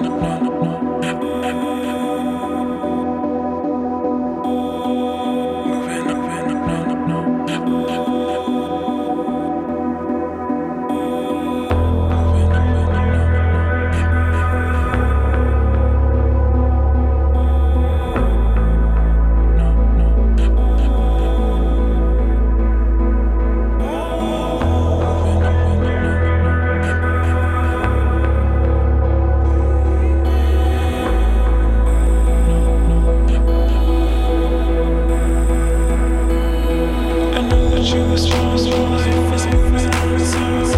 no, no, no. Choose from life is moving,